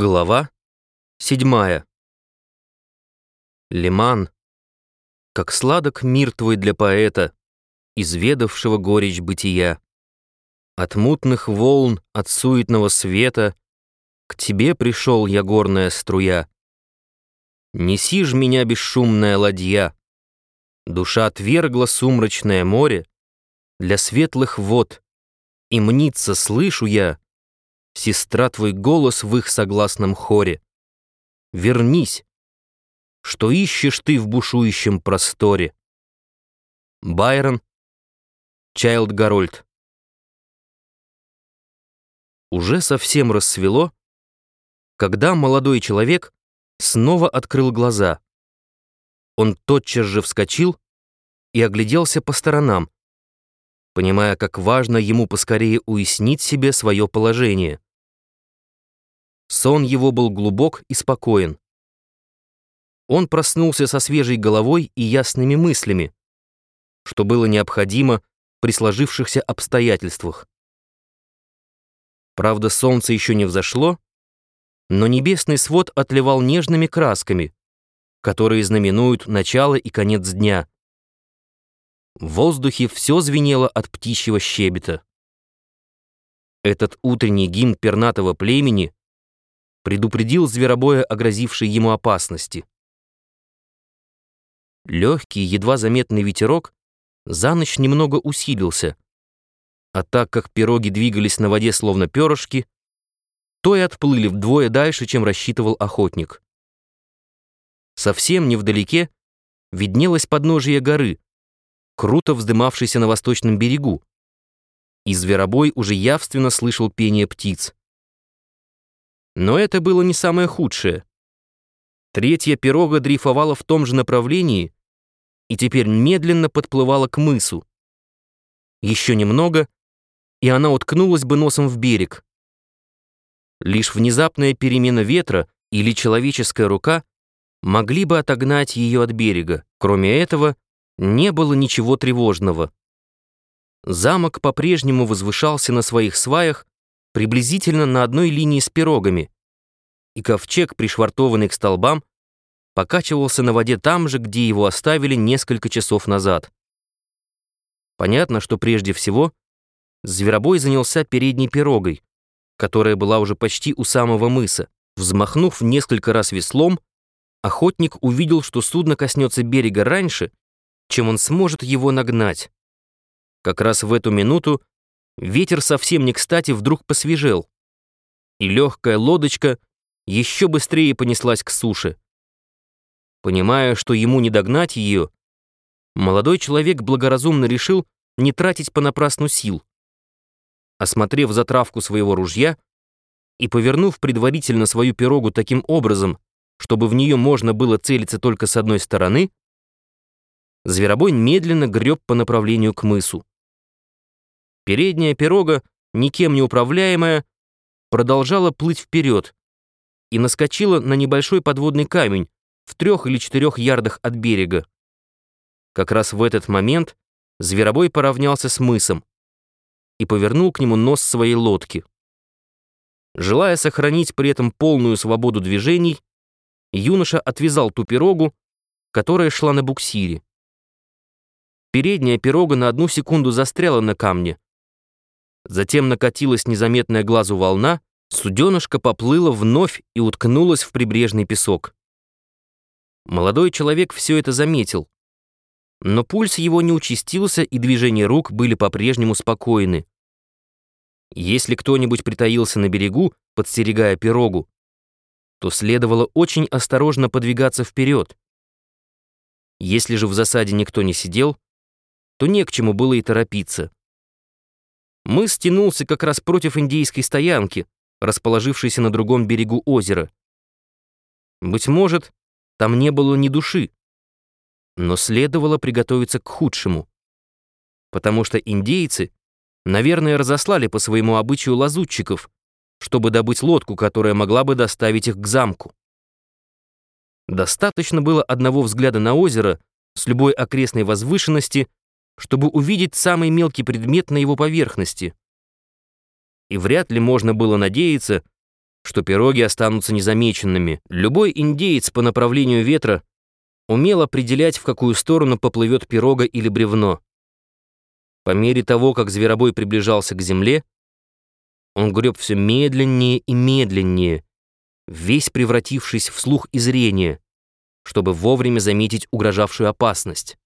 Глава седьмая. Лиман, как сладок мир твой для поэта, изведавшего горечь бытия. От мутных волн, от суетного света к тебе пришел я, горная струя. Неси ж меня, бесшумная ладья. Душа отвергла сумрачное море для светлых вод, и мнится, слышу я, сестра твой голос в их согласном хоре. Вернись, что ищешь ты в бушующем просторе. Байрон, Чайлд Гарольд. Уже совсем рассвело, когда молодой человек снова открыл глаза. Он тотчас же вскочил и огляделся по сторонам, понимая, как важно ему поскорее уяснить себе свое положение. Сон его был глубок и спокоен. Он проснулся со свежей головой и ясными мыслями, что было необходимо при сложившихся обстоятельствах. Правда, солнце еще не взошло, но небесный свод отливал нежными красками, которые знаменуют начало и конец дня. В воздухе все звенело от птичьего щебета. Этот утренний гимн пернатого племени предупредил зверобоя о грозившей ему опасности. Легкий, едва заметный ветерок за ночь немного усилился, а так как пироги двигались на воде словно перышки, то и отплыли вдвое дальше, чем рассчитывал охотник. Совсем невдалеке виднелось подножие горы, круто вздымавшейся на восточном берегу, и зверобой уже явственно слышал пение птиц. Но это было не самое худшее. Третья пирога дрейфовала в том же направлении и теперь медленно подплывала к мысу. Еще немного, и она уткнулась бы носом в берег. Лишь внезапная перемена ветра или человеческая рука могли бы отогнать ее от берега. Кроме этого, не было ничего тревожного. Замок по-прежнему возвышался на своих сваях приблизительно на одной линии с пирогами, и ковчег, пришвартованный к столбам, покачивался на воде там же, где его оставили несколько часов назад. Понятно, что прежде всего зверобой занялся передней пирогой, которая была уже почти у самого мыса. Взмахнув несколько раз веслом, охотник увидел, что судно коснется берега раньше, чем он сможет его нагнать. Как раз в эту минуту Ветер совсем не кстати вдруг посвежел, и легкая лодочка еще быстрее понеслась к суше. Понимая, что ему не догнать ее, молодой человек благоразумно решил не тратить понапрасну сил. Осмотрев затравку своего ружья и повернув предварительно свою пирогу таким образом, чтобы в нее можно было целиться только с одной стороны, зверобой медленно греб по направлению к мысу. Передняя пирога, никем не управляемая, продолжала плыть вперед и наскочила на небольшой подводный камень в трех или четырех ярдах от берега. Как раз в этот момент зверобой поравнялся с мысом и повернул к нему нос своей лодки. Желая сохранить при этом полную свободу движений, юноша отвязал ту пирогу, которая шла на буксире. Передняя пирога на одну секунду застряла на камне, Затем накатилась незаметная глазу волна, суденышко поплыло вновь и уткнулось в прибрежный песок. Молодой человек все это заметил. Но пульс его не участился, и движения рук были по-прежнему спокойны. Если кто-нибудь притаился на берегу, подстерегая пирогу, то следовало очень осторожно подвигаться вперед. Если же в засаде никто не сидел, то не к чему было и торопиться. Мыс стянулся как раз против индейской стоянки, расположившейся на другом берегу озера. Быть может, там не было ни души, но следовало приготовиться к худшему, потому что индейцы, наверное, разослали по своему обычаю лазутчиков, чтобы добыть лодку, которая могла бы доставить их к замку. Достаточно было одного взгляда на озеро с любой окрестной возвышенности, чтобы увидеть самый мелкий предмет на его поверхности. И вряд ли можно было надеяться, что пироги останутся незамеченными. Любой индеец по направлению ветра умел определять, в какую сторону поплывет пирога или бревно. По мере того, как зверобой приближался к земле, он греб все медленнее и медленнее, весь превратившись в слух и зрение, чтобы вовремя заметить угрожавшую опасность.